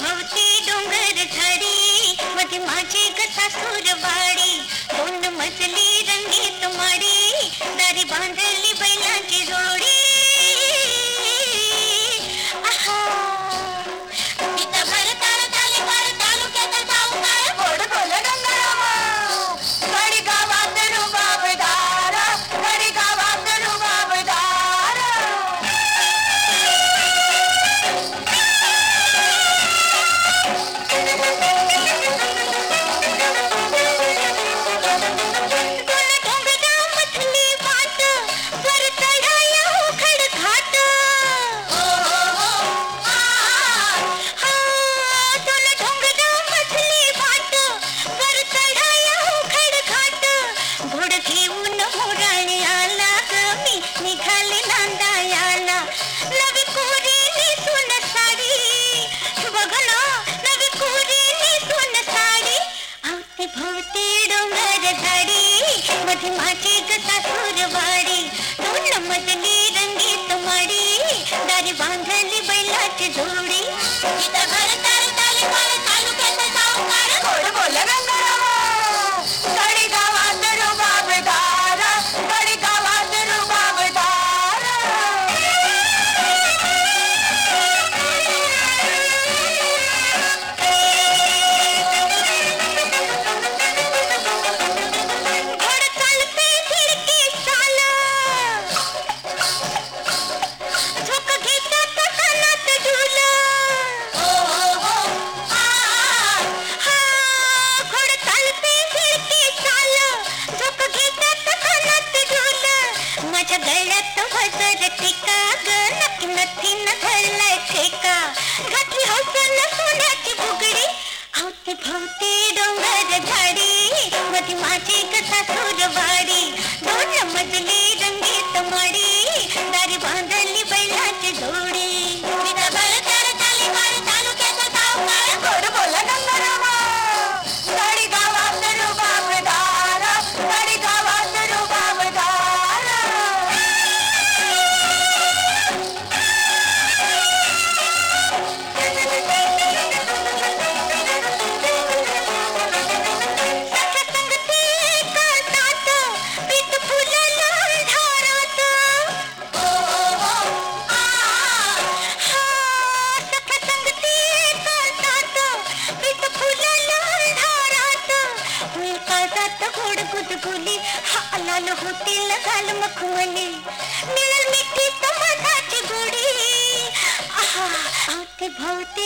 भवती डोंगर ठरी मधमाची कथा सुरवाडी दोन मजली रंगी तुम्हारी दारी बाँध माझी गता सुरवाडी दोन मजली रंगीत माडी दारी बांधली बैलाची जोडी। इथं माझ्या गळ्यात वजर टिका ग नथी न धरलाय ठेका. घातली हौसन सोन्याची फुगडी, आवते भोवती डोंगर झाडी. मधी माझी कथा सुरवाडी गोड गुदगुली हा लाल होतील घाल मखमली। मिळेल मिठी मधाची गोडी। आहा आवते भोवते